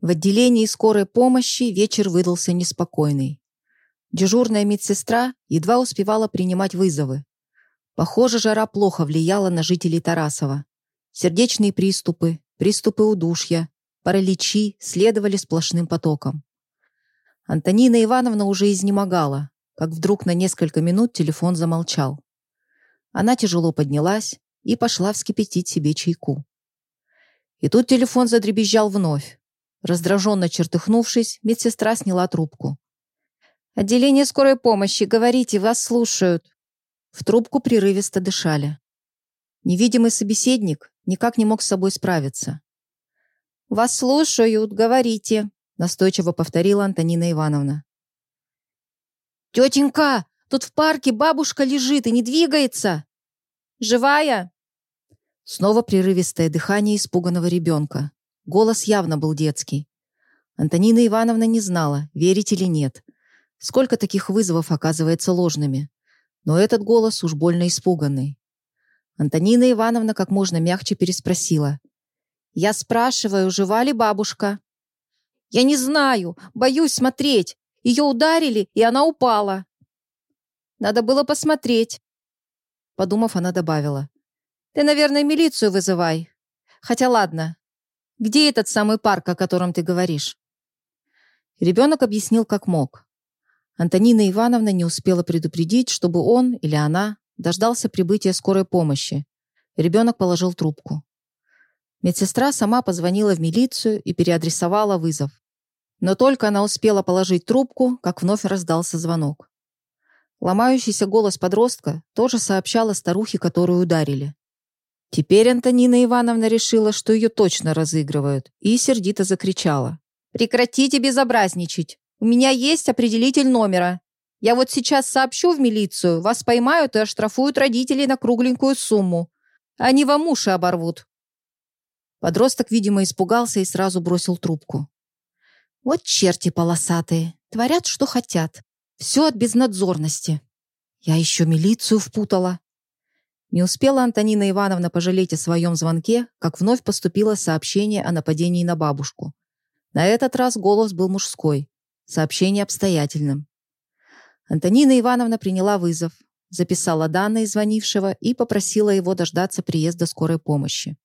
В отделении скорой помощи вечер выдался неспокойный. Дежурная медсестра едва успевала принимать вызовы. Похоже, жара плохо влияла на жителей Тарасова. Сердечные приступы, приступы удушья, параличи следовали сплошным потоком. Антонина Ивановна уже изнемогала, как вдруг на несколько минут телефон замолчал. Она тяжело поднялась и пошла вскипятить себе чайку. И тут телефон задребезжал вновь. Раздраженно чертыхнувшись, медсестра сняла трубку. «Отделение скорой помощи, говорите, вас слушают». В трубку прерывисто дышали. Невидимый собеседник никак не мог с собой справиться. «Вас слушают, говорите», — настойчиво повторила Антонина Ивановна. «Тетенька, тут в парке бабушка лежит и не двигается!» «Живая?» Снова прерывистое дыхание испуганного ребенка. Голос явно был детский. Антонина Ивановна не знала, верить или нет. Сколько таких вызовов оказывается ложными. Но этот голос уж больно испуганный. Антонина Ивановна как можно мягче переспросила. «Я спрашиваю, жива ли бабушка?» «Я не знаю, боюсь смотреть. Ее ударили, и она упала». «Надо было посмотреть». Подумав, она добавила. Ты, наверное, милицию вызывай. Хотя ладно. Где этот самый парк, о котором ты говоришь?» Ребенок объяснил, как мог. Антонина Ивановна не успела предупредить, чтобы он или она дождался прибытия скорой помощи. Ребенок положил трубку. Медсестра сама позвонила в милицию и переадресовала вызов. Но только она успела положить трубку, как вновь раздался звонок. Ломающийся голос подростка тоже сообщал о старухе, которую ударили. Теперь Антонина Ивановна решила, что ее точно разыгрывают, и сердито закричала. «Прекратите безобразничать! У меня есть определитель номера. Я вот сейчас сообщу в милицию, вас поймают и оштрафуют родителей на кругленькую сумму. Они вам уши оборвут». Подросток, видимо, испугался и сразу бросил трубку. «Вот черти полосатые, творят, что хотят. Все от безнадзорности. Я еще милицию впутала». Не успела Антонина Ивановна пожалеть о своем звонке, как вновь поступило сообщение о нападении на бабушку. На этот раз голос был мужской. Сообщение обстоятельным. Антонина Ивановна приняла вызов, записала данные звонившего и попросила его дождаться приезда скорой помощи.